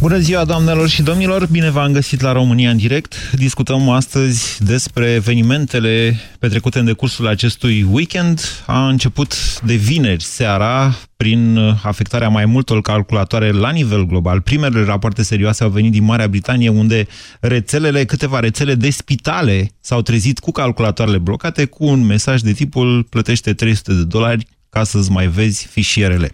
Bună ziua, doamnelor și domnilor! Bine v-am găsit la România în direct. Discutăm astăzi despre evenimentele petrecute în decursul acestui weekend. A început de vineri seara prin afectarea mai multor calculatoare la nivel global. Primele rapoarte serioase au venit din Marea Britanie, unde rețelele, câteva rețele de spitale s-au trezit cu calculatoarele blocate cu un mesaj de tipul plătește 300 de dolari ca să-ți mai vezi fișierele.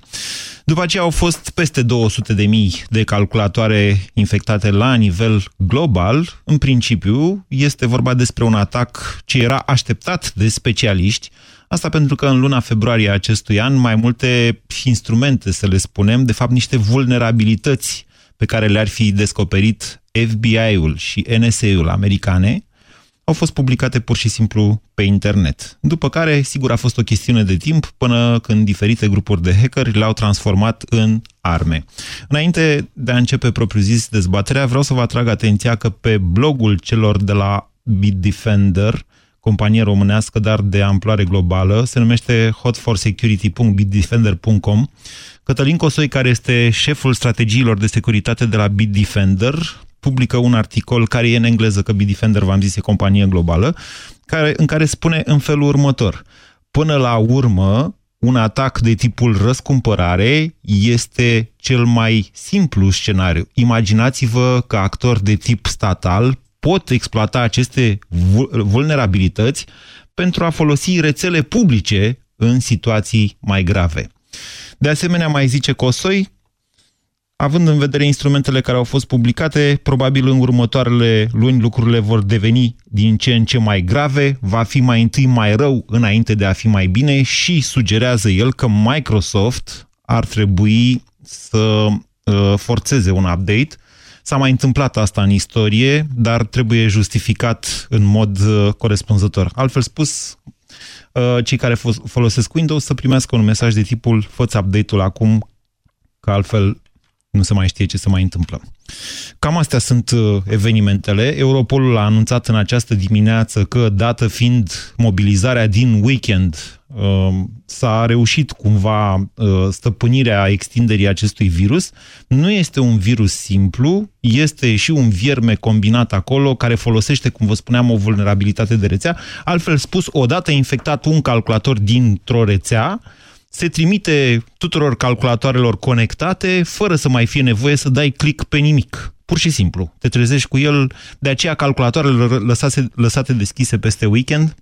După aceea au fost peste 200.000 de, de calculatoare infectate la nivel global. În principiu, este vorba despre un atac ce era așteptat de specialiști, Asta pentru că în luna februarie acestui an mai multe instrumente, să le spunem, de fapt niște vulnerabilități pe care le-ar fi descoperit FBI-ul și NSA-ul americane, au fost publicate pur și simplu pe internet. După care, sigur, a fost o chestiune de timp până când diferite grupuri de hackeri le-au transformat în arme. Înainte de a începe propriu-zis dezbaterea, vreau să vă atrag atenția că pe blogul celor de la Bitdefender, companie românească, dar de amploare globală, se numește hotforsecurity.bitdefender.com. Cătălin Cosoi, care este șeful strategiilor de securitate de la Bitdefender, publică un articol care e în engleză, că Bitdefender, v-am zis, e companie globală, care, în care spune în felul următor. Până la urmă, un atac de tipul răscumpărare este cel mai simplu scenariu. Imaginați-vă că actori de tip statal pot exploata aceste vulnerabilități pentru a folosi rețele publice în situații mai grave. De asemenea, mai zice Cosoi, având în vedere instrumentele care au fost publicate, probabil în următoarele luni lucrurile vor deveni din ce în ce mai grave, va fi mai întâi mai rău înainte de a fi mai bine și sugerează el că Microsoft ar trebui să uh, forțeze un update. S-a mai întâmplat asta în istorie, dar trebuie justificat în mod uh, corespunzător. Altfel spus, uh, cei care folosesc Windows să primească un mesaj de tipul fă update-ul acum, că altfel nu se mai știe ce se mai întâmplă. Cam astea sunt uh, evenimentele. Europolul a anunțat în această dimineață că, dată fiind mobilizarea din weekend, uh, s-a reușit cumva uh, stăpânirea extinderii acestui virus. Nu este un virus simplu, este și un vierme combinat acolo care folosește, cum vă spuneam, o vulnerabilitate de rețea. Altfel spus, odată infectat un calculator dintr-o rețea, se trimite tuturor calculatoarelor conectate, fără să mai fie nevoie să dai click pe nimic. Pur și simplu. Te trezești cu el, de aceea calculatoarele lăsate, lăsate deschise peste weekend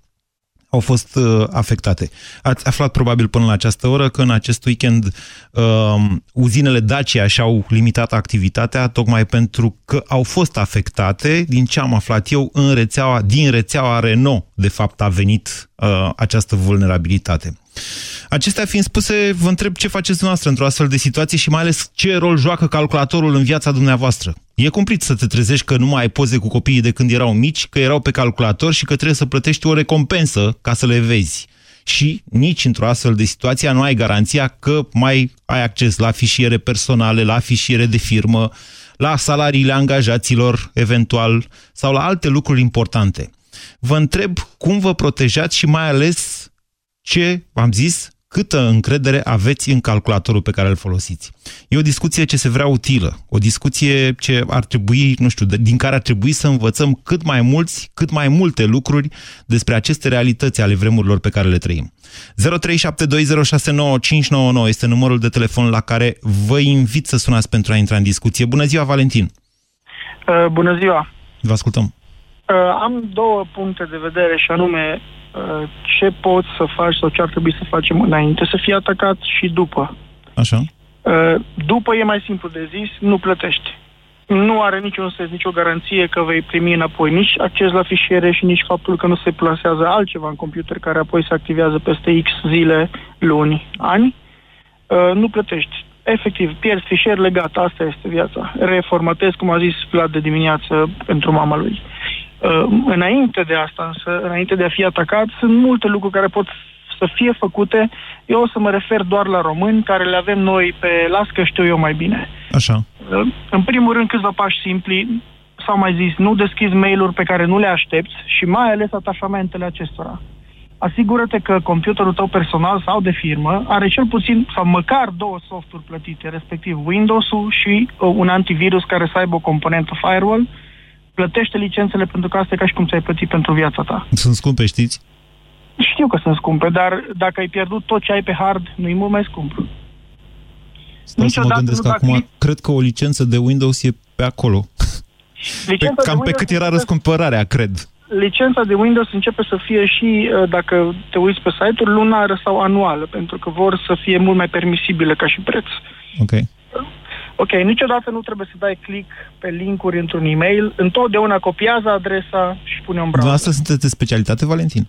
au fost uh, afectate. Ați aflat probabil până la această oră că în acest weekend uh, uzinele Dacia și-au limitat activitatea tocmai pentru că au fost afectate, din ce am aflat eu, în rețeaua, din rețeaua Renault, de fapt, a venit uh, această vulnerabilitate. Acestea fiind spuse, vă întreb ce faceți dumneavoastră într-o astfel de situație și mai ales ce rol joacă calculatorul în viața dumneavoastră. E cumplit să te trezești că nu mai ai poze cu copiii de când erau mici, că erau pe calculator și că trebuie să plătești o recompensă ca să le vezi. Și nici într-o astfel de situație nu ai garanția că mai ai acces la fișiere personale, la fișiere de firmă, la salariile angajaților, eventual, sau la alte lucruri importante. Vă întreb cum vă protejați și mai ales ce, v-am zis, câtă încredere aveți în calculatorul pe care îl folosiți. E o discuție ce se vrea utilă, o discuție ce ar trebui, nu știu, din care ar trebui să învățăm cât mai mulți, cât mai multe lucruri despre aceste realități ale vremurilor pe care le trăim. 0372069599 este numărul de telefon la care vă invit să sunați pentru a intra în discuție. Bună ziua, Valentin! Uh, bună ziua! Vă ascultăm! Uh, am două puncte de vedere și anume Uh, ce poți să faci sau ce ar trebui să facem înainte să fie atacat și după. Așa. Uh, după e mai simplu de zis, nu plătești. Nu are niciun sens, nicio garanție că vei primi înapoi nici acces la fișiere și nici faptul că nu se plasează altceva în computer care apoi se activează peste X zile, luni, ani. Uh, nu plătești. Efectiv, pierzi fișierele, gata, asta este viața. Reformatezi, cum a zis Vlad de dimineață, pentru mama lui. Uh, înainte de asta, însă, înainte de a fi atacat, sunt multe lucruri care pot să fie făcute. Eu o să mă refer doar la români, care le avem noi pe las că știu eu mai bine. Așa. Uh, în primul rând, câțiva pași simpli, s-a mai zis, nu deschizi mail-uri pe care nu le aștepți și mai ales atașamentele acestora. Asigură-te că computerul tău personal sau de firmă are cel puțin sau măcar două softuri plătite, respectiv Windows-ul și uh, un antivirus care să aibă o componentă firewall. Plătește licențele pentru că asta e ca și cum ți-ai plătit pentru viața ta. Sunt scumpe, știți? Știu că sunt scumpe, dar dacă ai pierdut tot ce ai pe hard, nu-i mult mai scump. Stau să mă gândesc acum, click... cred că o licență de Windows e pe acolo. Licența pe, cam pe cât era răscumpărarea, cred. Licența de Windows începe să fie și, uh, dacă te uiți pe site-uri, lunară sau anuală, pentru că vor să fie mult mai permisibilă ca și preț. Ok. Ok, niciodată nu trebuie să dai click pe linkuri într-un e-mail. Întotdeauna copiază adresa și pune un browser. Asta sunteți de specialitate, Valentin?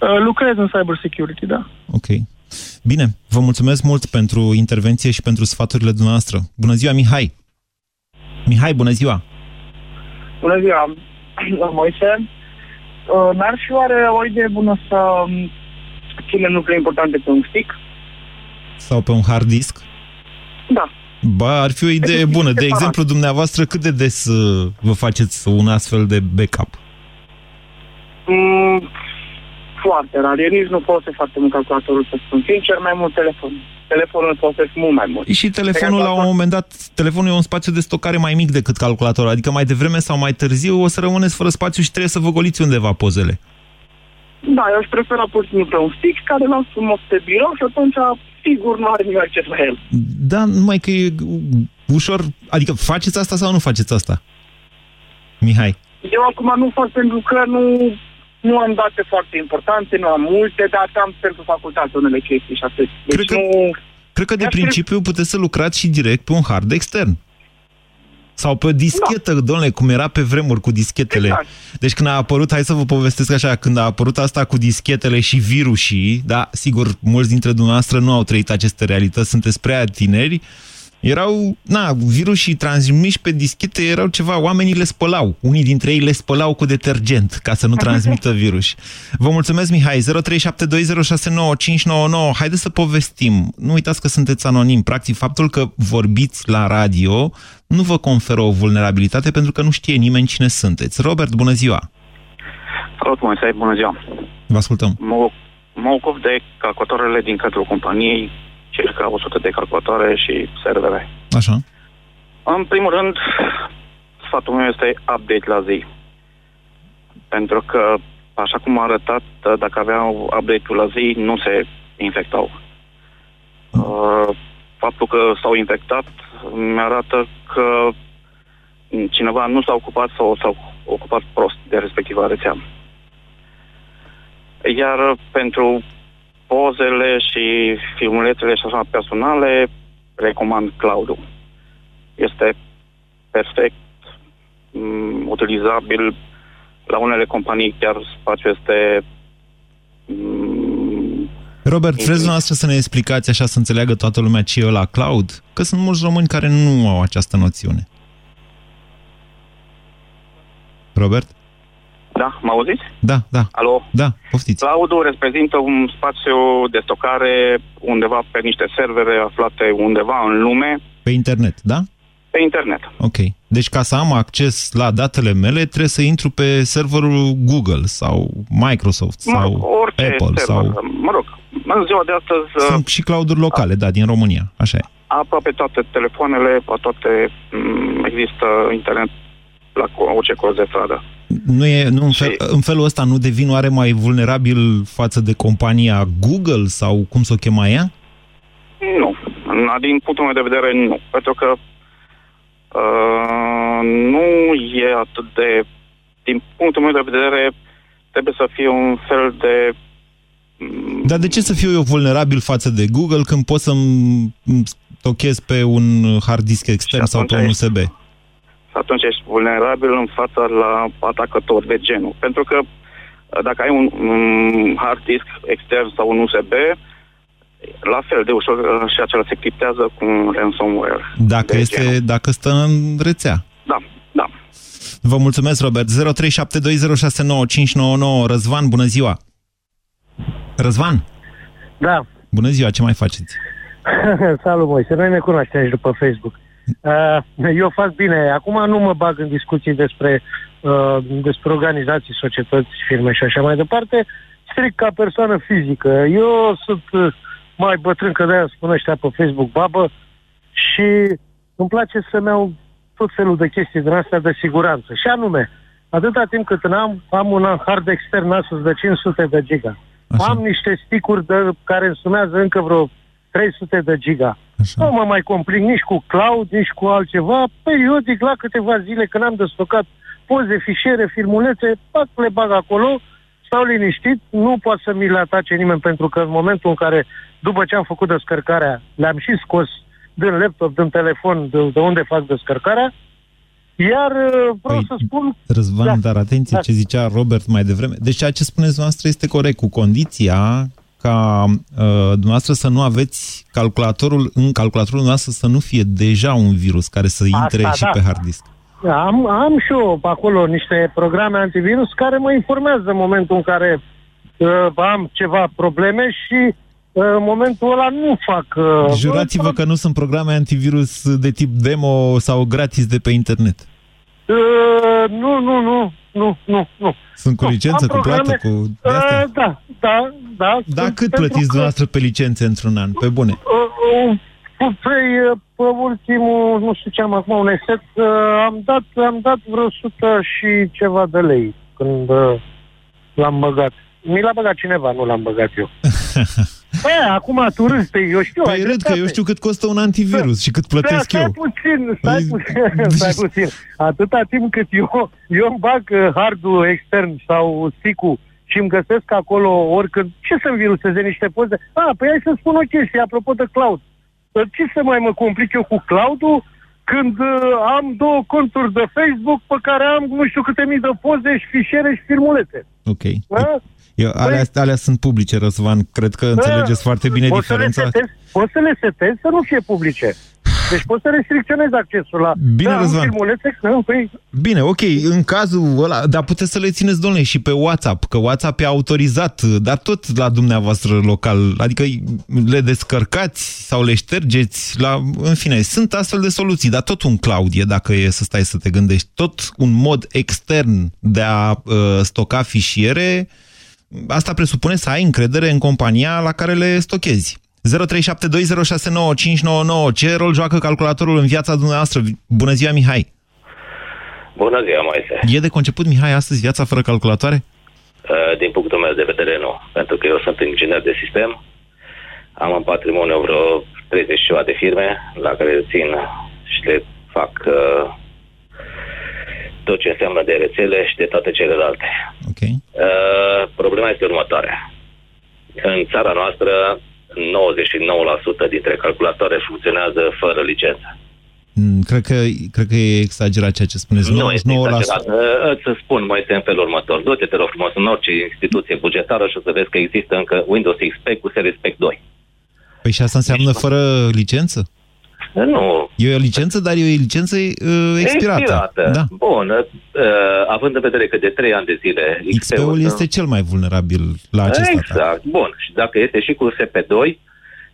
Uh, lucrez în cyber security, da. Ok. Bine, vă mulțumesc mult pentru intervenție și pentru sfaturile dumneavoastră. Bună ziua, Mihai! Mihai, bună ziua! Bună ziua, Moise! Uh, n-ar fi oare o idee bună să um, ținem lucruri importante pe un stick? Sau pe un hard disk? Da. Ba, ar fi o idee bună. De exemplu, dumneavoastră, cât de des uh, vă faceți un astfel de backup? Mm, foarte rar. Eu nici nu folosesc foarte mult calculatorul, să spun sincer, mai mult telefon. Telefonul folosesc mult mai mult. Și telefonul, la un moment dat, telefonul e un spațiu de stocare mai mic decât calculatorul. Adică mai devreme sau mai târziu o să rămâneți fără spațiu și trebuie să vă goliți undeva pozele. Da, eu aș prefera pur și simplu pe un stick care l-am frumos pe birou și atunci sigur nu are nimic acces la el. Da, numai că e ușor... Adică faceți asta sau nu faceți asta? Mihai. Eu acum nu fac pentru că nu nu am date foarte importante, nu am multe, dar am pentru facultate unele chestii și atât. Deci cred că, nu... Cred că de principiu puteți să lucrați și direct pe un hard extern. Sau pe dischetă, da. domnule, cum era pe vremuri cu dischetele. Exact. Deci când a apărut, hai să vă povestesc așa, când a apărut asta cu dischetele și virusii, da, sigur, mulți dintre dumneavoastră nu au trăit aceste realități, sunteți prea tineri, erau, na, virusii transmiși pe dischete erau ceva, oamenii le spălau. Unii dintre ei le spălau cu detergent ca să nu transmită virus. Vă mulțumesc, Mihai. 0372069599. Haideți să povestim. Nu uitați că sunteți anonim. Practic, faptul că vorbiți la radio nu vă conferă o vulnerabilitate pentru că nu știe nimeni cine sunteți. Robert, bună ziua! Salut, Moise, bună ziua! Vă ascultăm. Mă, mă ocup de calculatoarele din cadrul companiei circa 100 de calculatoare și servere. Așa. În primul rând, sfatul meu este update la zi. Pentru că, așa cum a arătat, dacă aveau update-ul la zi, nu se infectau. Uh, faptul că s-au infectat mi-arată că cineva nu s-a ocupat sau s-a ocupat prost de respectiva rețea. Iar pentru pozele și filmulețele și așa personale, recomand cloud-ul. Este perfect um, utilizabil. La unele companii chiar spațiul este um, Robert, vreți noastră să ne explicați așa să înțeleagă toată lumea ce e la cloud? Că sunt mulți români care nu au această noțiune. Robert? Da, mă auziți? Da, da. Alo? Da, poftiți. Cloud-ul reprezintă un spațiu de stocare undeva pe niște servere aflate undeva în lume. Pe internet, da? Pe internet. Ok. Deci ca să am acces la datele mele, trebuie să intru pe serverul Google sau Microsoft sau mă, orice Apple server. sau... Mă rog, în ziua de astăzi... Sunt și cloud-uri locale, a... da, din România, așa e. Aproape toate telefoanele, toate mm, există internet la orice colț de stradă. Nu e, nu, în, fel, în felul ăsta nu devin oare mai vulnerabil față de compania Google sau cum să o chema ea? Nu. Din punctul meu de vedere, nu. Pentru că uh, nu e atât de... Din punctul meu de vedere, trebuie să fie un fel de... Mm, Dar de ce să fiu eu vulnerabil față de Google când pot să-mi stochez pe un hard disk extern sau pe un USB? Atunci ești vulnerabil în fața la atacători de genul. Pentru că uh, dacă ai un, un hard disk extern sau un USB, la fel de ușor uh, și acela se criptează cu un ransomware. Dacă, este, genul. dacă stă în rețea. Da, da. Vă mulțumesc, Robert. 0372069599. Răzvan, bună ziua! Răzvan? Da. Bună ziua, ce mai faceți? Salut, Moise. Noi ne cunoaștem aici după Facebook. Uh, eu fac bine. Acum nu mă bag în discuții despre, uh, despre organizații, societăți, firme și așa mai departe, strict ca persoană fizică. Eu sunt uh, mai bătrân, că de-aia spun ăștia pe Facebook babă și îmi place să-mi iau tot felul de chestii din astea de siguranță. Și anume, atâta timp cât am, am un hard extern astăzi de 500 de giga. Așa. Am niște sticuri de, care însumează încă vreo 300 de giga. Așa. Nu mă mai complic nici cu cloud, nici cu altceva. Periodic, la câteva zile, când am destocat poze, fișiere, filmulețe, pac, le bag acolo, stau liniștit, nu poate să mi le atace nimeni, pentru că în momentul în care, după ce am făcut descărcarea, le-am și scos din laptop, din telefon, de, de unde fac descărcarea, iar uh, vreau păi, să spun... Răzvan, da, dar atenție da. ce zicea Robert mai devreme. Deci ceea ce spuneți noastră este corect, cu condiția ca uh, dumneavoastră să nu aveți calculatorul, în calculatorul noastră să nu fie deja un virus care să intre Asta, și da. pe hard disk. Am, am și eu acolo niște programe antivirus care mă informează în momentul în care uh, am ceva probleme și uh, în momentul ăla nu fac... Uh, Jurați-vă că nu sunt programe antivirus de tip demo sau gratis de pe internet. Uh, nu, nu, nu, nu, nu, nu. Sunt cu licență, cu plată, cu... Uh, da, da, da. Dar cât plătiți că... dumneavoastră pe licențe într-un an, pe bune? Uh, uh, Păi, pe ultimul, nu știu ce am acum, un eset, uh, am dat, am dat vreo 100 și ceva de lei când uh, l-am băgat. Mi l-a băgat cineva, nu l-am băgat eu. Păi, acum tu râzi, eu știu. Păi râd că eu știu cât costă un antivirus și cât plătesc stai eu. puțin, stai păi... puțin, stai puțin. Atâta timp cât eu, eu îmi bag uh, hardul extern sau stick-ul și îmi găsesc acolo oricând, ce să-mi viruseze niște poze? Ah, păi hai să spun o chestie apropo de cloud. Ce să mai mă complic eu cu cloud când uh, am două conturi de Facebook pe care am nu știu câte mii de poze și fișiere și filmulețe. Ok. Da? Eu, alea, păi, alea sunt publice, Răzvan. Cred că înțelegeți da, foarte bine poți diferența. Să le poți să le setezi să nu fie publice. Deci poți să restricționezi accesul la... Bine, da, Răzvan. Filmulețe, nu, păi... Bine, ok, în cazul ăla, dar puteți să le țineți, domnule, și pe WhatsApp, că WhatsApp e autorizat, dar tot la dumneavoastră local, adică le descărcați sau le ștergeți, la, în fine, sunt astfel de soluții, dar tot un cloud e, dacă e să stai să te gândești, tot un mod extern de a uh, stoca fișiere, asta presupune să ai încredere în compania la care le stochezi. 0372069599. Ce rol joacă calculatorul în viața dumneavoastră? Bună ziua, Mihai! Bună ziua, Moise! E de conceput, Mihai, astăzi viața fără calculatoare? Uh, din punctul meu de vedere, nu. Pentru că eu sunt inginer de sistem, am în patrimoniu vreo 30 ceva de firme la care țin și le fac uh, tot ce înseamnă de rețele și de toate celelalte. Okay. Uh, problema este următoarea. În țara noastră, 99% dintre calculatoare funcționează fără licență. Mm, cred că, cred că e exagerat ceea ce spuneți. Nu este exagerat. Îți spun, mai este în felul următor. Du-te, te rog frumos, în orice instituție bugetară și o să vezi că există încă Windows XP cu Series Spec 2. Păi și asta înseamnă deci, fără licență? Nu. E o licență, dar e o licență uh, expirată. expirată. Da. Bun. Uh, având în vedere că de 3 ani de zile... XP-ul XP este cel mai vulnerabil la acest Exact. Atac. Bun. Și dacă este și cu SP2,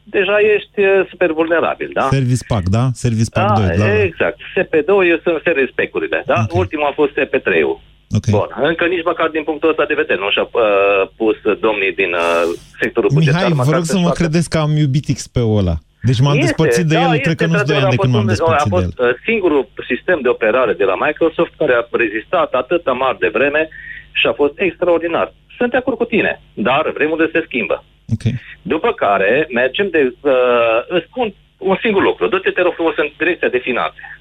deja ești uh, super vulnerabil, da? Service Pack, da? Service Pack da, 2, da. Exact. SP2 sunt series spec-urile, da? Okay. Ultimul a fost SP3-ul. Okay. Bun. Încă nici măcar din punctul ăsta de vedere nu și-a uh, pus domnii din uh, sectorul bugetar. Mihai, vă rog să mă credeți că am iubit XP-ul ăla. Deci m-am este, despărțit de da, el, cred că nu-s doi ani de când m-am despărțit a fost de el. Uh, singurul sistem de operare de la Microsoft care a rezistat atâta mare de vreme și a fost extraordinar. Sunt de acord cu tine, dar vremurile se schimbă. Okay. După care mergem de... Uh, îți spun un singur lucru. Du-te, te rog frumos, în direcția de finanțe.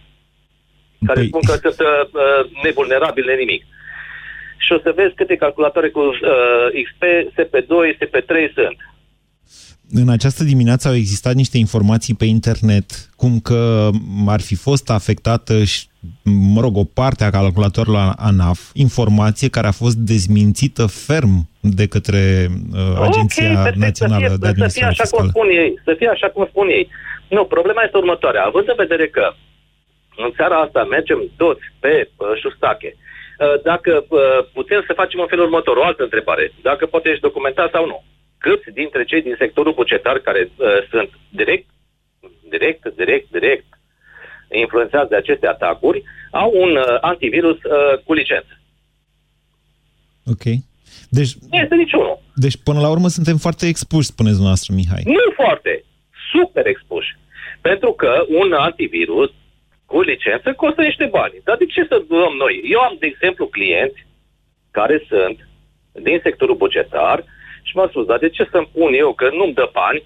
Care păi... spun că sunt uh, uh nevulnerabile nimic. Și o să vezi câte calculatoare cu uh, XP, SP2, SP3 sunt în această dimineață au existat niște informații pe internet, cum că ar fi fost afectată, mă rog, o parte a calculatorului ANAF, informație care a fost dezmințită ferm de către uh, Agenția okay, perfect, Națională să fie, de Administrație să fie așa Cum spun ei, să fie așa cum spun ei. Nu, problema este următoarea. Având în vedere că în seara asta mergem toți pe uh, șustache, uh, dacă uh, putem să facem în felul următor, o altă întrebare, dacă poate ești documentat sau nu câți dintre cei din sectorul bugetar care uh, sunt direct, direct, direct, direct influențați de aceste atacuri, au un uh, antivirus uh, cu licență. Ok. Deci, nu este niciunul. Deci, până la urmă, suntem foarte expuși, spuneți dumneavoastră, Mihai. Nu foarte. Super expuși. Pentru că un antivirus cu licență costă niște bani. Dar de ce să dăm noi? Eu am, de exemplu, clienți care sunt din sectorul bugetar și m-a spus, dar de ce să-mi pun eu, că nu-mi dă bani,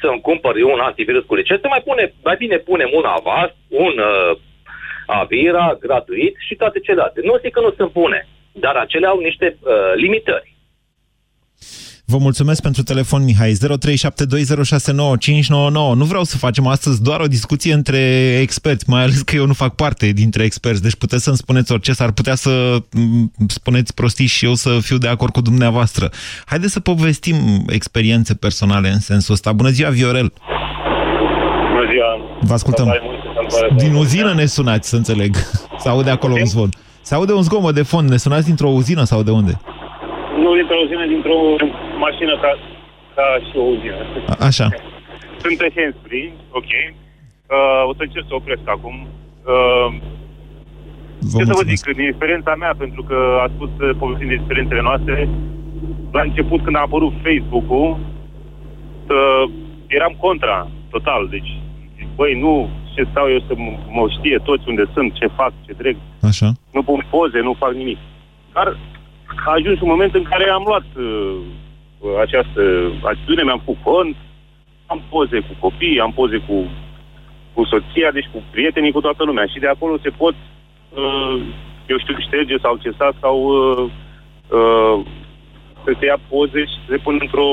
să-mi cumpăr eu un antivirus cu licență, mai, pune, mai bine punem un Avast, un uh, Avira gratuit și toate celelalte. Nu zic că nu sunt bune, dar acele au niște uh, limitări. Vă mulțumesc pentru telefon, Mihai. 0372069599. Nu vreau să facem astăzi doar o discuție între experți, mai ales că eu nu fac parte dintre experți, deci puteți să-mi spuneți orice, s-ar putea să spuneți prostii și eu să fiu de acord cu dumneavoastră. Haideți să povestim experiențe personale în sensul ăsta. Bună ziua, Viorel! Bună ziua! Vă ascultăm. Din uzină ne sunați, să înțeleg. Se aude acolo un zvon. Se aude un zgomot de fond. Ne sunați dintr-o uzină sau de unde? Nu dintr-o uzină, dintr-o mașină ca, ca și o uzină. A, așa. Sunt pe handsfree, ok. Uh, o să încerc să opresc acum. Uh, Vă ce să vă mulțumesc. zic, din experiența mea, pentru că a spus uh, povestind de experiențele noastre, la început când a apărut Facebook-ul, uh, eram contra, total. Deci, băi, nu ce stau eu să m- mă știe toți unde sunt, ce fac, ce trec. Așa. Nu pun poze, nu fac nimic. Dar a ajuns un moment în care am luat uh, această atitudine, mi-am făcut cont, am poze cu copii, am poze cu, cu soția, deci cu prietenii, cu toată lumea. Și de acolo se pot, uh, eu știu, șterge sau accesa sau uh, uh, să se ia poze și să se pun într-o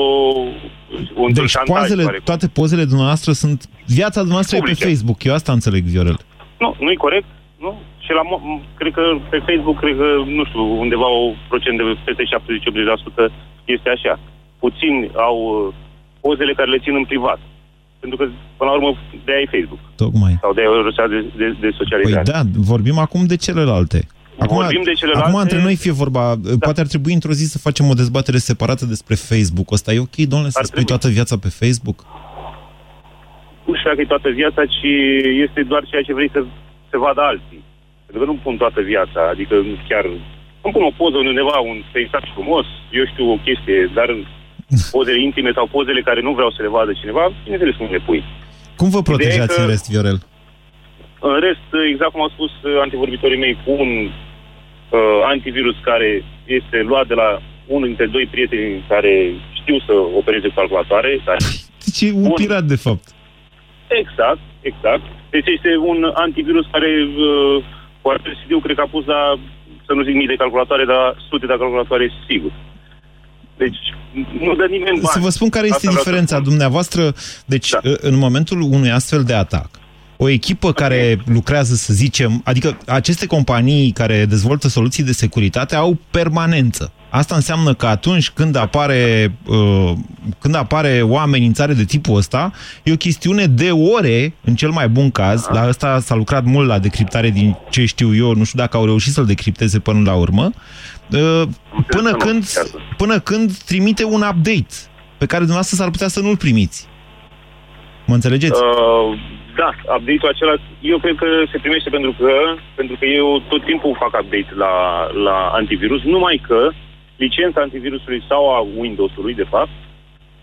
un Deci șantaj, pozele, oarecum. toate pozele dumneavoastră sunt... Viața dumneavoastră e pe Publice. Facebook. Eu asta înțeleg, Viorel. Nu, nu-i corect, nu? Și la, mo- m- cred că pe Facebook, cred că, nu știu, undeva o procent de peste 70-80% este așa. Puțini au uh, pozele care le țin în privat. Pentru că, până la urmă, de aia e Facebook. Tocmai. Sau de aia e o rețea de, de, de Păi socializare. da, vorbim acum de celelalte. Acum, Vorbim de celelalte- acum între noi fie vorba, da. poate ar trebui într-o zi să facem o dezbatere separată despre Facebook. Ăsta e ok, domnule, să Ar spui trebui. toată viața pe Facebook? Nu știu dacă e toată viața, ci este doar ceea ce vrei să se vadă alții. Pentru că nu pun toată viața, adică chiar... Nu pun o poză undeva, un peisaj frumos, eu știu o chestie, dar pozele intime sau pozele care nu vreau să le vadă cineva, bineînțeles nu le pui. Cum vă Ideea e protejați că- în rest, Viorel? În rest, exact cum au spus uh, antivorbitorii mei, cu un uh, antivirus care este luat de la unul dintre doi prieteni care știu să opereze calculatoare. Care... Deci e un Bun. pirat, de fapt. Exact, exact. Deci este un antivirus care, uh, cu RPSD, cred că a pus la, să nu zic mii de calculatoare, dar sute de calculatoare sigur. Deci nu dă nimeni bani. Să vă spun care este Asta vreau să diferența spun. dumneavoastră. Deci, Da. în momentul unui astfel de atac, o echipă care lucrează, să zicem, adică aceste companii care dezvoltă soluții de securitate au permanență. Asta înseamnă că atunci când apare, uh, când apare o amenințare de tipul ăsta, e o chestiune de ore, în cel mai bun caz, la ăsta s-a lucrat mult la decriptare din ce știu eu, nu știu dacă au reușit să-l decripteze până la urmă, uh, până să nu, când, chiar să- până când trimite un update pe care dumneavoastră s-ar putea să nu-l primiți. Mă înțelegeți? Uh, da, update-ul acela, eu cred că se primește pentru că, pentru că eu tot timpul fac update la, la antivirus, numai că licența antivirusului sau a Windows-ului, de fapt,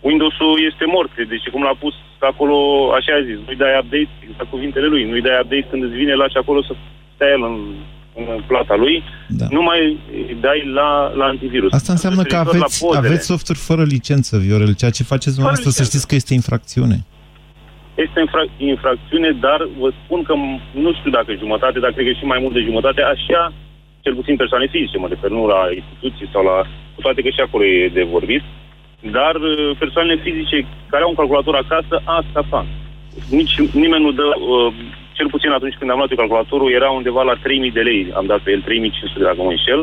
Windows-ul este mort, deci cum l-a pus acolo, așa a zis, nu-i dai update, exact cuvintele lui, nu-i dai update când îți vine lași acolo să stai el în, în plata lui, Da. nu mai îi dai la, la antivirus. Asta înseamnă că Referitor la aveți, pozele. aveți softuri fără licență, Viorel. Ceea ce faceți dumneavoastră, să licență. știți că este infracțiune. Este infra- infracțiune, dar vă spun că m- nu știu dacă jumătate, dar cred că și mai mult de jumătate, așa, cel puțin persoane fizice, mă refer, nu la instituții sau la... Cu toate că și acolo e de vorbit, dar uh, persoanele fizice care au un calculator acasă, asta fac. Nici nimeni nu dă, uh, cel puțin atunci când am luat eu calculatorul, era undeva la 3000 de lei, am dat pe el 3500 dacă mă înșel,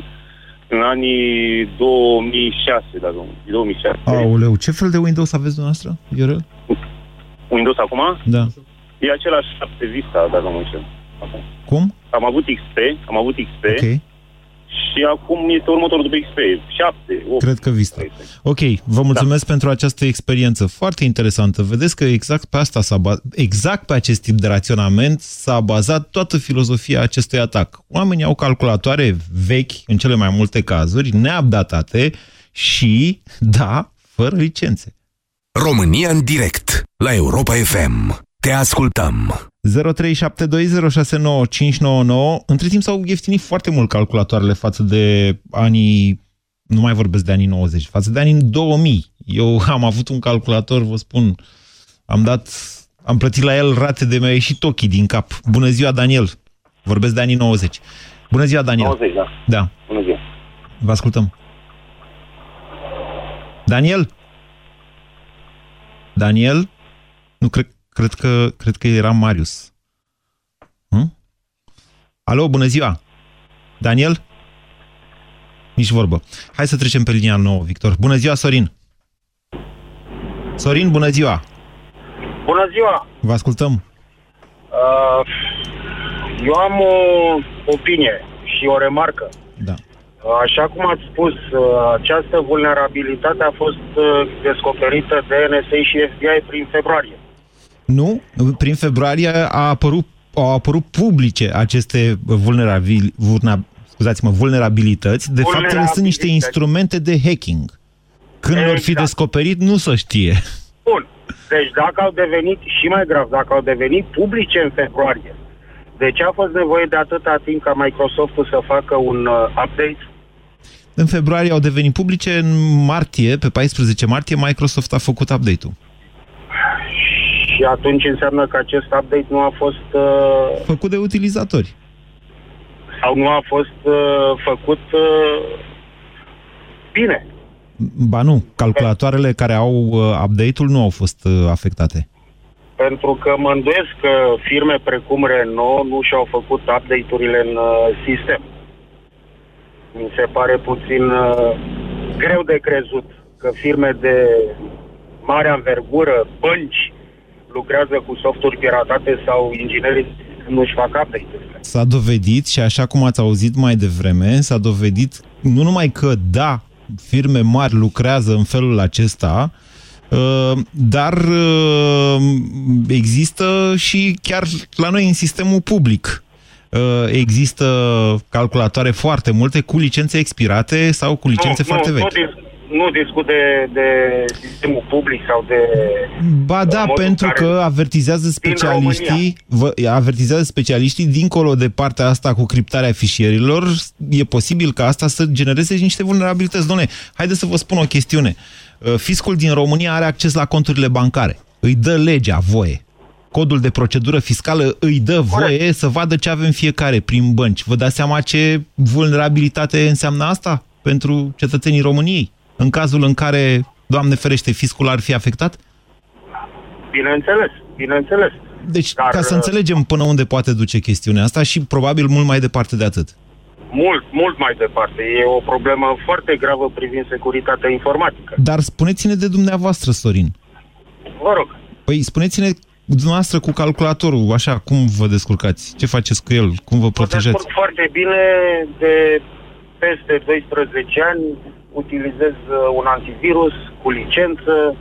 în anii 2006, dacă mă 2006. Aoleu, ce fel de Windows aveți dumneavoastră, Viorel? Windows acum? Da. E același 7 Vista, dacă mă înșel. Acum. Cum? Am avut XP, am avut XP Ok. Și acum este următorul după XP, 7, 8. Cred că Vista. Ok, vă mulțumesc da. pentru această experiență foarte interesantă. Vedeți că exact pe asta s-a exact pe acest tip de raționament s-a bazat toată filozofia acestui atac. Oamenii au calculatoare vechi, în cele mai multe cazuri, neupdatate și, da, fără licențe. România în direct, la Europa FM. Te ascultăm! 0372069599. Între timp s-au ieftinit foarte mult calculatoarele față de anii, nu mai vorbesc de anii 90, față de anii 2000. Eu am avut un calculator, vă spun, am dat, am plătit la el rate de mi-a ieșit ochii din cap. Bună ziua, Daniel! Vorbesc de anii 90. Bună ziua, Daniel! 90, da. Da. Bună ziua! Vă ascultăm. Daniel? Daniel? Nu, cred, cred, că, cred că era Marius. Hm? Alo, bună ziua! Daniel? Nici vorbă. Hai să trecem pe linia nouă, Victor. Bună ziua, Sorin! Sorin, bună ziua! Bună ziua! Vă ascultăm. Uh, eu am o opinie și o remarcă. Da. Așa cum ați spus, uh, această vulnerabilitate a fost uh, descoperită de NSA și FBI prin februarie. Nu, prin februarie a apărut, au apărut publice aceste vulnerabil, vulna, scuzați-mă, vulnerabilități. De fapt, ele sunt niște instrumente de hacking. Când exact. vor fi descoperit, nu să știe. Bun. Deci dacă au devenit, și mai grav, dacă au devenit publice în februarie, de ce a fost nevoie de atâta timp ca Microsoft să facă un uh, update? În februarie au devenit publice, în martie, pe 14 martie, Microsoft a făcut update-ul. Și atunci înseamnă că acest update nu a fost... Uh... Făcut de utilizatori. Sau nu a fost uh, făcut uh, bine. Ba nu, calculatoarele care au uh, update-ul nu au fost uh, afectate. Pentru că mă îndoiesc că firme precum Renault nu și-au făcut update-urile în uh, sistem. Mi se pare puțin uh, greu de crezut că firme de mare anvergură, bănci, lucrează cu softuri piratate sau inginerii nu-și fac update-urile. S-a dovedit și așa cum ați auzit mai devreme, s-a dovedit nu numai că da, firme mari lucrează în felul acesta, uh, dar uh, există și chiar la noi în sistemul public uh, există calculatoare foarte multe cu licențe expirate sau cu licențe nu, foarte nu, vechi. Nu, nu discut de, de sistemul public sau de... Ba da, pentru că avertizează specialiștii, vă, avertizează specialiștii dincolo de partea asta cu criptarea fișierilor, e posibil ca asta să genereze niște vulnerabilități. Doamne, haideți să vă spun o chestiune. Uh, fiscul din România are acces la conturile bancare. Îi dă legea voie. Codul de procedură fiscală îi dă voie Corect. să vadă ce avem fiecare prin bănci. Vă dați seama ce vulnerabilitate înseamnă asta pentru cetățenii României? În cazul în care, Doamne ferește, fiscul ar fi afectat? Bineînțeles, bineînțeles. Deci, Dar, ca să înțelegem până unde poate duce chestiunea asta și probabil mult mai departe de atât. Mult, mult mai departe. E o problemă foarte gravă privind securitatea informatică. Dar spuneți-ne de dumneavoastră, Sorin. Vă rog. Păi spuneți-ne dumneavoastră cu calculatorul, așa, cum vă descurcați? Ce faceți cu el? Cum vă protejați? Mă descurc foarte bine de peste 12 ani utilizez uh, un antivirus cu licență.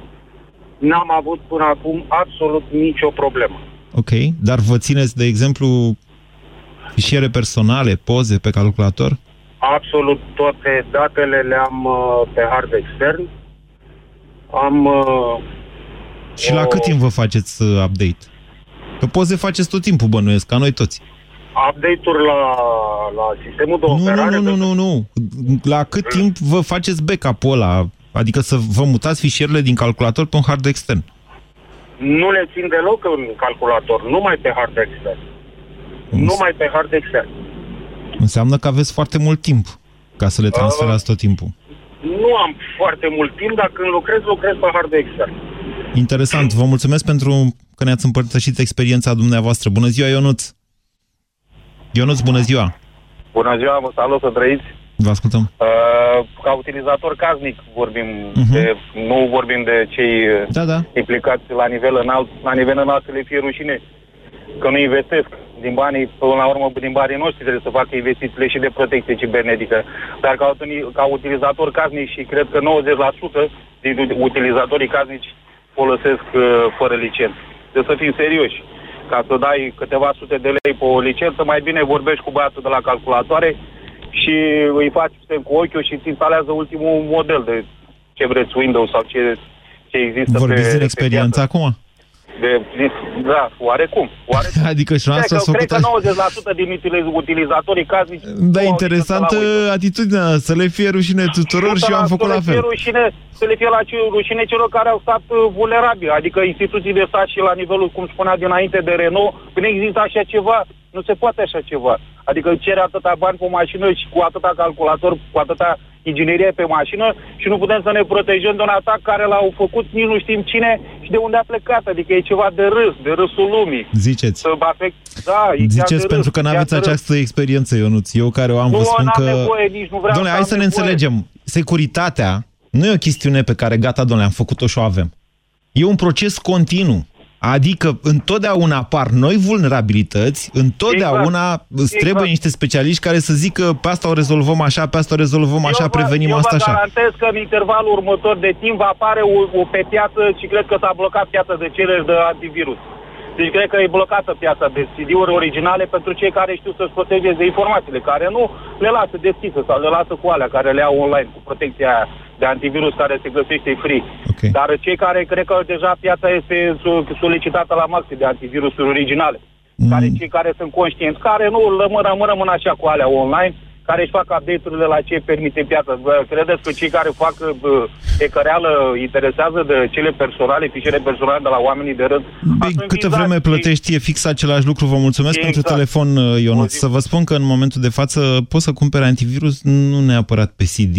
N-am avut până acum absolut nicio problemă. Ok, dar vă țineți, de exemplu, fișiere personale, poze pe calculator? Absolut toate datele le-am uh, pe hard extern. Am... Uh, Și la o... cât timp vă faceți uh, update? Că poze faceți tot timpul, bănuiesc, ca noi toți update-uri la, la sistemul de operare? Nu, nu, nu, nu, nu. La cât timp vă faceți backup-ul ăla? Adică să vă mutați fișierele din calculator pe un hard extern? Nu le țin deloc în calculator, numai pe hard extern. Însă... Numai pe hard extern. Înseamnă că aveți foarte mult timp ca să le uh, transferați uh, tot timpul. Nu am foarte mult timp, dar când lucrez, lucrez pe hard extern. Interesant. Vă mulțumesc pentru că ne-ați împărtășit experiența dumneavoastră. Bună ziua, Ionuț! Ionuț, bună ziua! Bună ziua, vă salut, să trăiți! Vă ascultăm. Uh, ca utilizator casnic vorbim, uh-huh. de, nu vorbim de cei da, da. implicați la nivel înalt, la nivel înalt să le fie rușine că nu investesc din banii, până la urmă, din banii noștri trebuie să facă investițiile și de protecție cibernetică. Dar ca, ca utilizator casnic și cred că 90% din utilizatorii casnici folosesc uh, fără licență. Trebuie să fim serioși. Ca să dai câteva sute de lei pe o licență, mai bine vorbești cu băiatul de la calculatoare și îi faci cu ochiul și îți instalează ultimul model de ce vreți Windows sau ce, ce există Vorbiți pe, din experiență pe acum? De, de, da, oarecum. oarecum. adică și noastră cred, că, făcut... cred că 90% din utilizatorii casnici... Da, interesantă atitudinea, să le fie rușine tuturor și eu am făcut la fel. Să le fie rușine, să le fie la rușine celor care au stat uh, vulnerabili, adică instituții de stat și la nivelul, cum spunea dinainte, de Renault, nu există așa ceva, nu se poate așa ceva. Adică cere atâta bani pe mașină și cu atâta calculator, cu atâta inginerie pe mașină și nu putem să ne protejăm de un atac care l-au făcut nici nu știm cine și de unde a plecat. Adică e ceva de râs, de râsul lumii. Ziceți. Să afect... Da, e Ziceți de pentru râs, că nu aveți această experiență, Ionuț. Eu care o am, nu, vă spun că... Nevoie, nici nu vreau Dom'le, hai să ne nevoie. înțelegem. Securitatea nu e o chestiune pe care, gata, domnule, am făcut-o și o avem. E un proces continuu. Adică întotdeauna apar noi vulnerabilități, întotdeauna exact. îți trebuie exact. niște specialiști care să zică pe asta o rezolvăm așa, pe asta o rezolvăm așa, eu prevenim eu asta așa. Eu vă garantez că în intervalul următor de timp va apare o, o pe piață și cred că s-a blocat piața de cereri de antivirus. Deci cred că e blocată piața de CD-uri originale pentru cei care știu să-și protejeze informațiile, care nu le lasă deschise sau le lasă cu alea care le au online, cu protecția aia de antivirus care se găsește free. Okay. Dar cei care cred că deja piața este solicitată la maxim de antivirusuri originale. Mm. Care cei care sunt conștienți, care nu rămân, rămân, rămân așa cu alea online, care își fac update-urile la ce permite piața. Credeți că cei care fac ecăreală interesează de cele personale, fișiere personale de la oamenii de rând? Bine, câtă vreme plătești e fix același lucru. Vă mulțumesc exact. pentru telefon, Ionuț. Să vă spun că în momentul de față poți să cumperi antivirus nu neapărat pe CD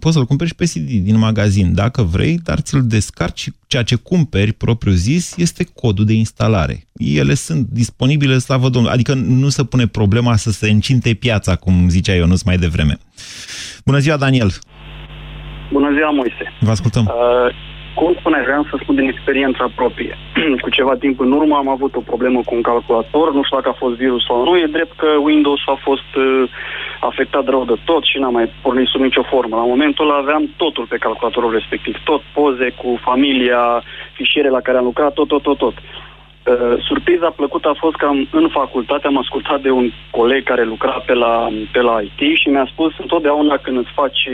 Poți să-l cumperi și pe CD din magazin, dacă vrei, dar ți-l descarci și ceea ce cumperi propriu-zis este codul de instalare. Ele sunt disponibile, slavă Domnului, adică nu se pune problema să se încinte piața, cum zicea Ionuț mai devreme. Bună ziua, Daniel! Bună ziua, Moise! Vă ascultăm! Uh, cum spune, vreau să spun din experiența proprie. cu ceva timp în urmă am avut o problemă cu un calculator, nu știu dacă a fost virus sau nu, e drept că Windows a fost uh, afectat rău de tot și n-am mai pornit sub nicio formă. La momentul ăla aveam totul pe calculatorul respectiv, tot poze cu familia, fișiere la care am lucrat, tot, tot, tot, tot. Uh, surpriza plăcută a fost că am, în facultate am ascultat de un coleg care lucra pe la, pe la IT și mi-a spus întotdeauna când îți faci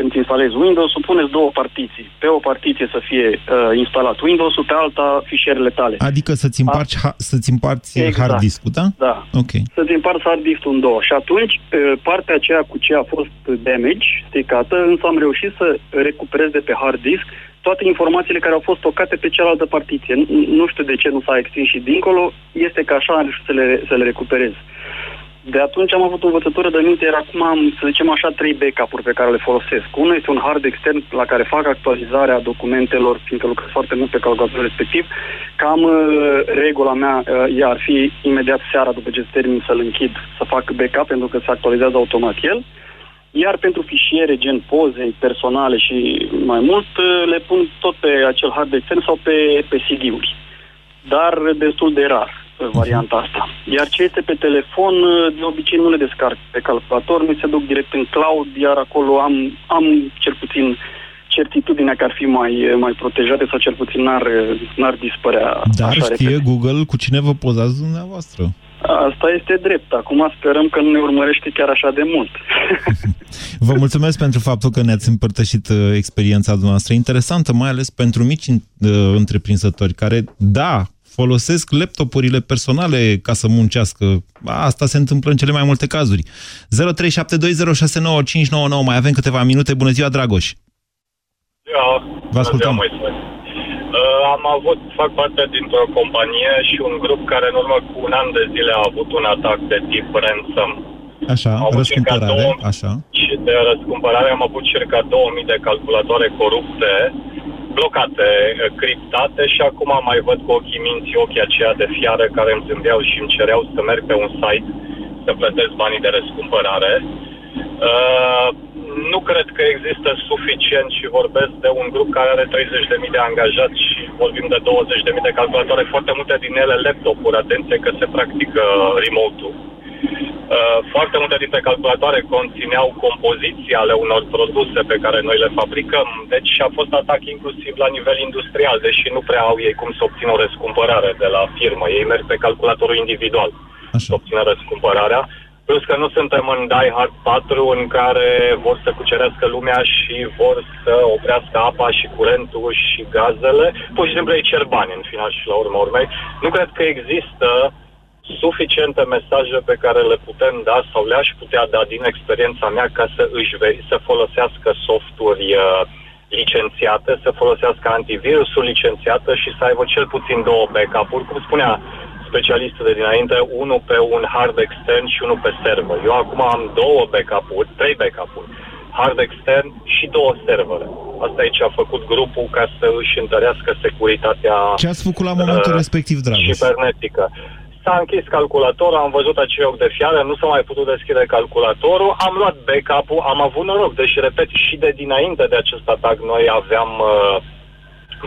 când instalezi Windows, puneți două partiții. Pe o partiție să fie uh, instalat Windows-ul, pe alta fișierele tale. Adică să-ți împarți, ha- să-ți împarți exact. hard disk-ul, da? Da. Ok. Să-ți împarți hard disk-ul în două. Și atunci, uh, partea aceea cu ce a fost damage, stricată, însă am reușit să recuperez de pe hard disk toate informațiile care au fost stocate pe cealaltă partiție. Nu, nu știu de ce nu s-a extins și dincolo, este că așa am reușit să le, să le recuperez. De atunci am avut o învățătură de minte, iar acum am, să zicem așa, trei backup-uri pe care le folosesc. Unul este un hard extern la care fac actualizarea documentelor, fiindcă lucrez foarte mult pe calculatorul respectiv. Cam uh, regula mea uh, ea ar fi imediat seara după ce termin să-l închid, să fac backup, pentru că se actualizează automat el. Iar pentru fișiere, gen poze personale și mai mult, uh, le pun tot pe acel hard extern sau pe, pe CD-uri. Dar destul de rar varianta asta. Iar ce este pe telefon, de obicei nu le descarc pe calculator, mi se duc direct în cloud, iar acolo am, am cel puțin certitudinea că ar fi mai, mai protejate sau cel puțin n-ar, n-ar dispărea. Dar așa știe repede. Google cu cine vă pozați dumneavoastră. Asta este drept. Acum sperăm că nu ne urmărește chiar așa de mult. Vă mulțumesc pentru faptul că ne-ați împărtășit uh, experiența dumneavoastră interesantă, mai ales pentru mici uh, întreprinzători care, da, folosesc laptopurile personale ca să muncească. Asta se întâmplă în cele mai multe cazuri. 0372069599. Mai avem câteva minute. Bună ziua, Dragoș! Ziua, Vă ascultăm. Ziua, uh, am avut, fac parte dintr-o companie și un grup care în urmă cu un an de zile a avut un atac de tip ransom. Așa, răscumpărare, așa. Și de răscumpărare am avut circa 2000 de calculatoare corupte blocate, eh, criptate și acum mai văd cu ochii minții ochii aceia de fiară care îmi zâmbeau și îmi cereau să merg pe un site să plătesc banii de răscumpărare. Uh, nu cred că există suficient și vorbesc de un grup care are 30.000 de angajați și vorbim de 20.000 de calculatoare, foarte multe din ele laptopuri, atenție că se practică remote-ul. Uh, foarte multe dintre calculatoare conțineau compoziții ale unor produse pe care noi le fabricăm, deci a fost atac inclusiv la nivel industrial, deși nu prea au ei cum să obțină o răscumpărare de la firmă. Ei merg pe calculatorul individual Așa. să obțină răscumpărarea. Plus că nu suntem în Die Hard 4 în care vor să cucerească lumea și vor să oprească apa și curentul și gazele. Pur și simplu ei cer bani în final și la urma urmei. Nu cred că există suficiente mesaje pe care le putem da sau le-aș putea da din experiența mea ca să își vei, să folosească softuri uh, licențiate, să folosească antivirusul licențiată și să aibă cel puțin două backup-uri, cum spunea specialistul de dinainte, unul pe un hard extern și unul pe server. Eu acum am două backup-uri, trei backup-uri, hard extern și două servere. Asta aici a făcut grupul ca să își întărească securitatea Ce ați făcut la momentul uh, respectiv, Dragoș? cibernetică. S-a închis calculatorul, am văzut acel loc de fiară, nu s-a mai putut deschide calculatorul, am luat backup-ul, am avut noroc, deși, repet, și de dinainte de acest atac noi aveam uh,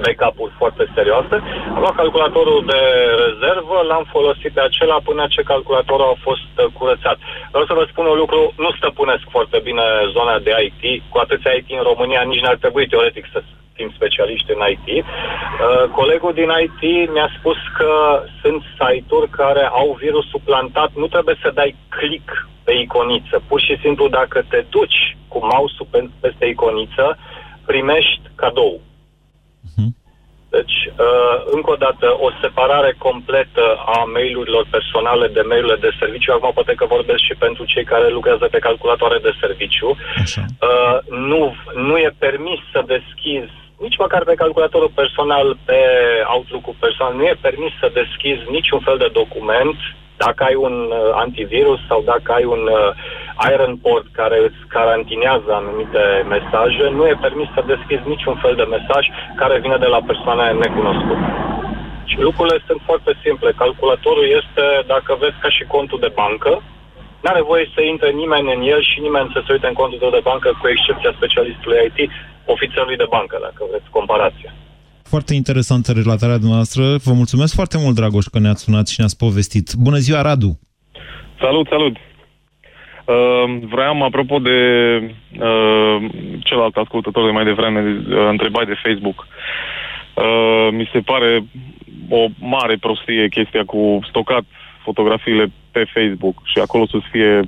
backup-uri foarte serioase. Am luat calculatorul de rezervă, l-am folosit de acela până ce calculatorul a fost uh, curățat. Vreau să vă spun un lucru, nu stăpânesc foarte bine zona de IT, cu atâția IT în România nici n-ar trebui teoretic să fim specialiști în IT. Uh, colegul din IT mi-a spus că sunt site-uri care au virusul plantat, nu trebuie să dai click pe iconiță. Pur și simplu dacă te duci cu mouse-ul pe- peste iconiță, primești cadou. Deci, uh, încă o dată, o separare completă a mail-urilor personale de mail-urile de serviciu. Acum poate că vorbesc și pentru cei care lucrează pe calculatoare de serviciu. Uh, nu, nu e permis să deschizi nici măcar pe calculatorul personal, pe Outlook-ul personal, nu e permis să deschizi niciun fel de document dacă ai un uh, antivirus sau dacă ai un uh, iron port care îți carantinează anumite mesaje, nu e permis să deschizi niciun fel de mesaj care vine de la persoane necunoscute. Și lucrurile sunt foarte simple. Calculatorul este, dacă vezi, ca și contul de bancă, N-are voie să intre nimeni în el și nimeni să se uite în contul tău de bancă, cu excepția specialistului IT, ofițerului de bancă, dacă vreți comparație. Foarte interesantă relatarea dumneavoastră. Vă mulțumesc foarte mult, Dragoș, că ne-ați sunat și ne-ați povestit. Bună ziua, Radu! Salut, salut! Uh, vreau, apropo de uh, celălalt ascultător de mai devreme, uh, întrebai de Facebook. Uh, mi se pare o mare prostie chestia cu stocat fotografiile pe Facebook și acolo să fie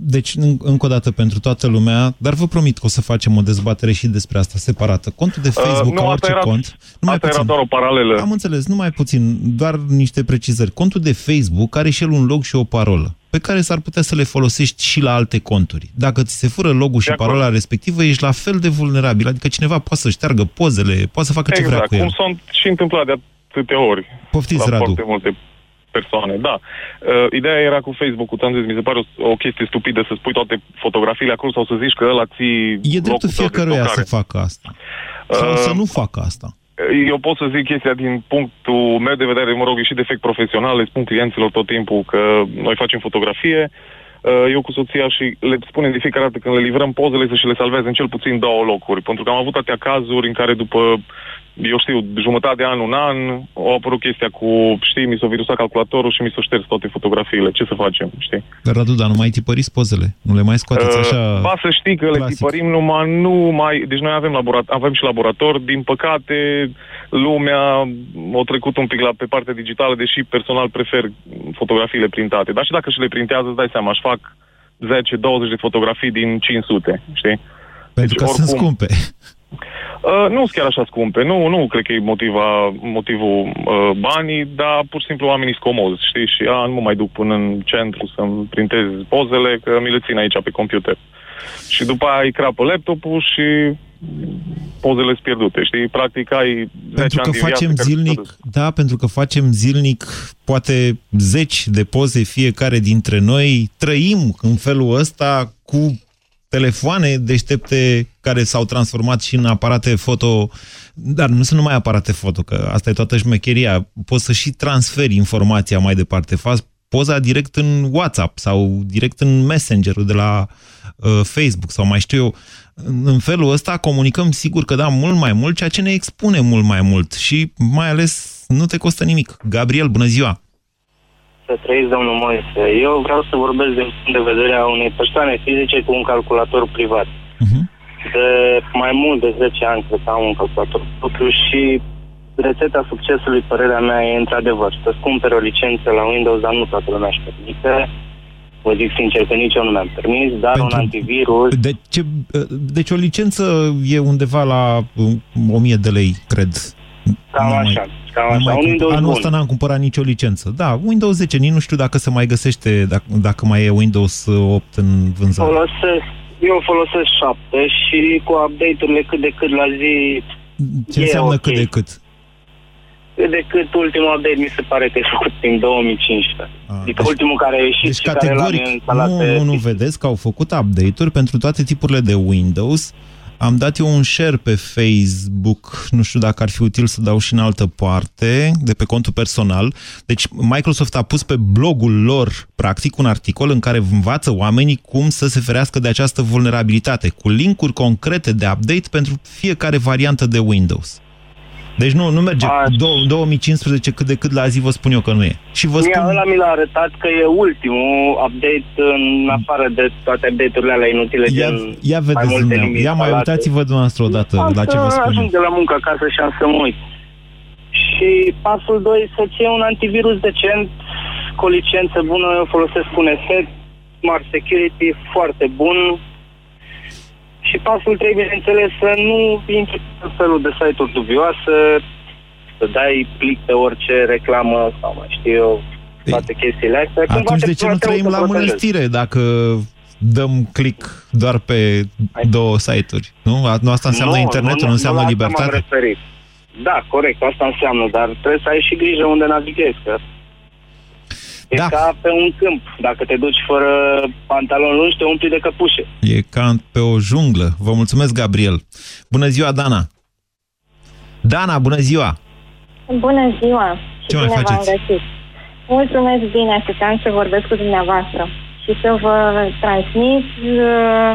Deci, în- încă o dată pentru toată lumea, dar vă promit că o să facem o dezbatere și despre asta separată. Contul de Facebook, Uh, nu, ca asta orice era- cont... Numai asta era puțin. doar o paralelă. Am înțeles, numai puțin, doar niște precizări. Contul de Facebook are și el un log și o parolă pe care s-ar putea să le folosești și la alte conturi. Dacă ți se fură logul și parola respectivă, ești la fel de vulnerabil. Adică cineva poate să șteargă pozele, poate să facă ce vrea exact, cu el. cum s-a și întâmplat de atâtea ori. Poftiți, la Radu. foarte multe persoane, da. Uh, ideea era cu Facebook-ul, ți-am zis, mi se pare o, o chestie stupidă să spui toate fotografiile acolo sau să zici că ăla ții E dreptul locul tău de fiecăruia stocare. să facă asta. Sau Uh, să nu facă asta. Eu pot să zic chestia din punctul meu de vedere, mă rog, e și defect profesional, le spun clienților tot timpul că noi facem fotografie, uh, eu cu soția și le spunem de fiecare dată când le livrăm pozele să și le salveze în cel puțin două locuri. Pentru că am avut atâtea cazuri în care după, eu știu, jumătate de an, un an, a apărut chestia cu, știi, mi s-a virusat calculatorul și mi s-a șters toate fotografiile. Ce să facem, știi? Dar, Radu, dar nu mai tipăriți pozele? Nu le mai scoateți așa... Uh, Ba să știi că le clasic. tipărim numai, nu mai... Deci noi avem, laborat, avem și laborator. Din păcate, lumea a trecut un pic la pe partea digitală, deși personal prefer fotografiile printate. Dar și dacă și le printează, îți dai seama, își fac 10-20 de fotografii din 500, știi? Pentru că sunt scumpe. Uh, nu sunt chiar așa scumpe, nu, nu cred că e motiva, motivul uh, banii, dar pur și simplu oamenii sunt comozi, știi, și a, nu mă mai duc până în centru să-mi printez pozele, că mi le țin aici pe computer. Și după aia îi crapă laptopul și pozele sunt pierdute, știi? Practic ai 10 Pentru ani că din facem viață care zilnic, da, pentru că facem zilnic poate zeci de poze fiecare dintre noi, trăim în felul ăsta cu telefoane deștepte care s-au transformat și în aparate foto, dar nu sunt numai aparate foto, că asta e toată șmecheria. Poți să și transferi informația mai departe. Faci poza direct în WhatsApp sau direct în Messenger-ul de la uh, Facebook sau mai știu eu. În felul ăsta comunicăm sigur că da mult mai mult, ceea ce ne expune mult mai mult și mai ales nu te costă nimic. Gabriel, bună ziua! Să trăiți, domnul Moise. Eu vreau să vorbesc din punct de vedere a unei persoane fizice cu un calculator privat. Uh-huh. De mai mult de 10 ani cred că am un calculator propriu și rețeta succesului, părerea mea, e într-adevăr să-ți cumpere o licență la Windows, dar nu toată lumea își permite. Vă zic sincer că nici eu nu mi-am permis, dar Pentru... un antivirus... De ce, deci o licență e undeva la 1000 de lei, cred. Cam nu așa. Mai, cam așa. Mai, un Windows anul bun. ăsta n-am cumpărat nicio licență. Da, Windows 10, nici nu știu dacă se mai găsește, dacă, dacă mai e Windows 8 în vânzare. Folosesc, eu folosesc 7 și cu update-urile cât de cât la zi Ce înseamnă okay. cât de cât? decât ultimul update mi se pare că e făcut prin 2015. A, adică deci, ultimul care a ieșit deci și categoric, care l-am nu, nu, nu vedeți că au făcut update-uri pentru toate tipurile de Windows. Am dat eu un share pe Facebook, nu știu dacă ar fi util să dau și în altă parte, de pe contul personal. Deci Microsoft a pus pe blogul lor, practic, un articol în care învață oamenii cum să se ferească de această vulnerabilitate, cu linkuri concrete de update pentru fiecare variantă de Windows. Deci nu, nu merge. A, 2015 cât de cât la zi vă spun eu că nu e. Și vă spun... ăla mi l-a arătat că e ultimul update în afară de toate update-urile alea inutile ia, gen ia vedeți mai multe limbi Ia mai uitați-vă dumneavoastră odată Asta la ce vă spun. Ajung de la muncă acasă și am să mă uit. Și pasul 2 să-ți iei un antivirus decent cu o licență bună, eu folosesc un efect, Smart Security, foarte bun, și pasul 3, bineînțeles, să nu intri în felul de site-uri dubioase, să dai click pe orice reclamă sau mai știu eu, toate chestiile astea. Atunci de ce nu trăim la mănăstire dacă dăm click doar pe două site-uri? Nu? nu asta înseamnă nu, internetul, nu, nu înseamnă nu libertate? Da, corect, asta înseamnă, dar trebuie să ai și grijă unde navighezi, că E da. ca pe un câmp. Dacă te duci fără pantaloni lungi, te umpli de căpușe. E ca pe o junglă. Vă mulțumesc, Gabriel. Bună ziua, Dana! Dana, bună ziua! Bună ziua! Ce mai faceți? Găsit. Mulțumesc bine, așteptam să vorbesc cu dumneavoastră și să vă transmit uh,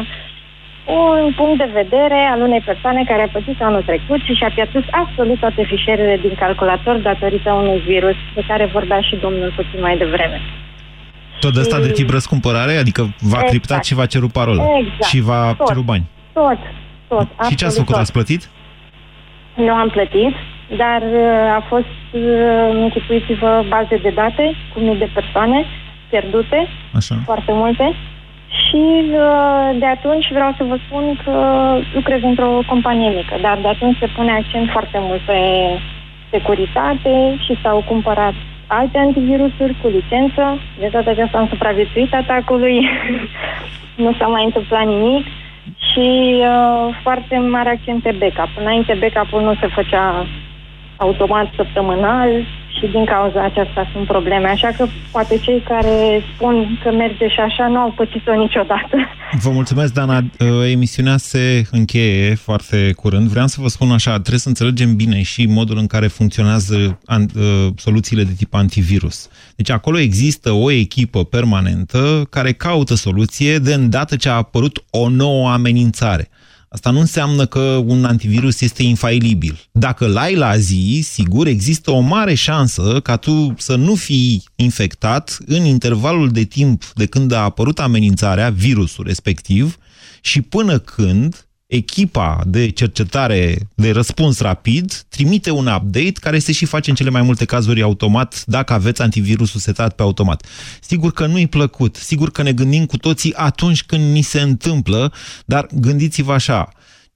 un punct de vedere al unei persoane care a pățit anul trecut și și-a pierdut absolut toate fișierele din calculator datorită unui virus de care vorbea și domnul puțin mai devreme. Tot ăsta și... de tip răscumpărare? Adică v-a exact. criptat și v-a cerut parolă? Exact. Și v-a tot. cerut bani? Tot, tot. Și ce ați făcut? Tot. Ați plătit? Nu am plătit, dar uh, a fost, uh, închipuiți-vă, baze de date cu mii de persoane pierdute, Așa. foarte multe. Și uh, de atunci vreau să vă spun că lucrez într-o companie mică, dar de atunci se pune accent foarte mult pe securitate și s-au cumpărat alte antivirusuri cu licență. De data aceasta am supraviețuit atacului, nu s-a mai întâmplat nimic și uh, foarte mare accent pe backup. Înainte backup-ul nu se făcea automat săptămânal, și din cauza aceasta sunt probleme. Așa că poate cei care spun că merge și așa nu au pățit-o niciodată. Vă mulțumesc, Dana. Uh, emisiunea se încheie foarte curând. Vreau să vă spun așa, trebuie să înțelegem bine și modul în care funcționează uh, soluțiile de tip antivirus. Deci acolo există o echipă permanentă care caută soluție de îndată ce a apărut o nouă amenințare. Asta nu înseamnă că un antivirus este infailibil. Dacă l-ai la zi, sigur, există o mare șansă ca tu să nu fii infectat în intervalul de timp de când a apărut amenințarea, virusul respectiv, și până când echipa de cercetare de răspuns rapid trimite un update care se și face în cele mai multe cazuri automat dacă aveți antivirusul setat pe automat. Sigur că nu-i plăcut, sigur că ne gândim cu toții atunci când ni se întâmplă, dar gândiți-vă așa,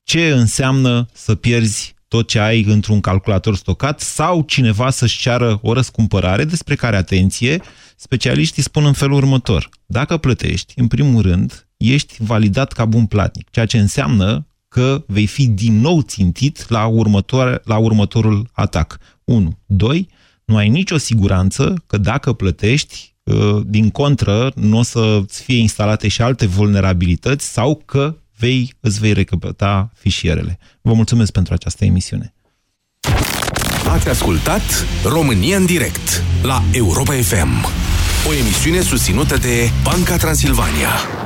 ce înseamnă să pierzi tot ce ai într-un calculator stocat sau cineva să-și ceară o răscumpărare despre care, atenție, specialiștii spun în felul următor. Dacă plătești, în primul rând, ești validat ca bun platnic, ceea ce înseamnă că vei fi din nou țintit la, următoare, la următorul atac. 1. 2. Nu ai nicio siguranță că dacă plătești, ă, din contră, nu o să fie instalate și alte vulnerabilități sau că vei, îți vei recăpăta fișierele. Vă mulțumesc pentru această emisiune. Ați ascultat România în direct la Europa FM O emisiune susținută de Banca Transilvania.